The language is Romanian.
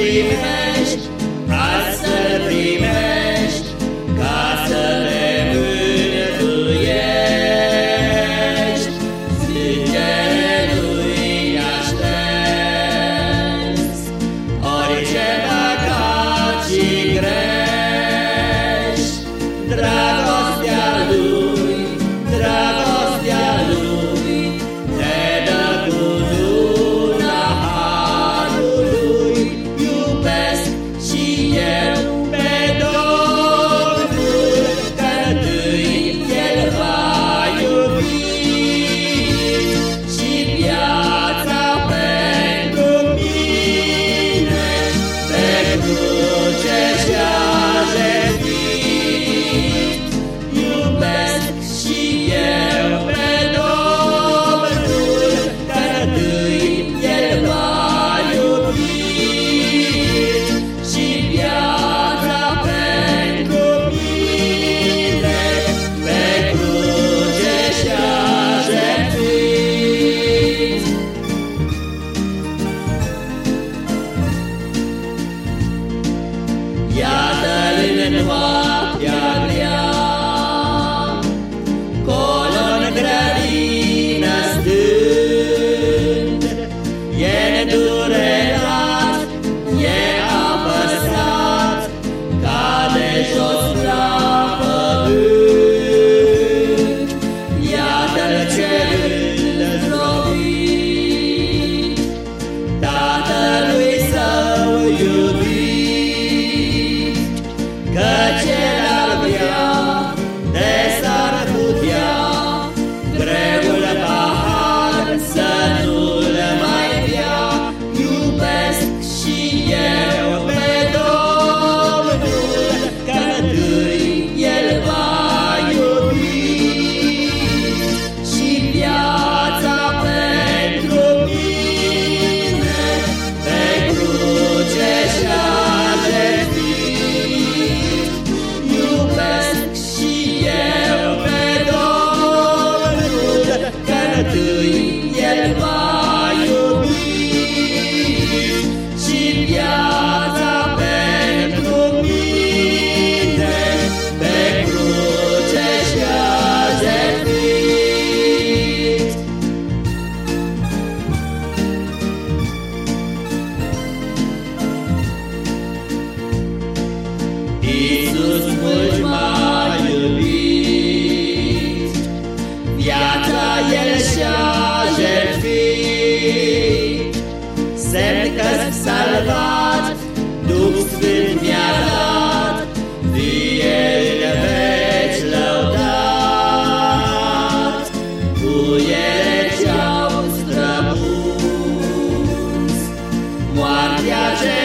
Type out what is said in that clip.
Amen. yenadu Iisus mult mai iubit, Viața El și-a jertfit, Semn că salvat, Duh Sfânt mi-a dat, Vierile veci lăudat, Cu ele ce-au străpus, Moartea ce